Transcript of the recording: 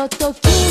Soto Kid.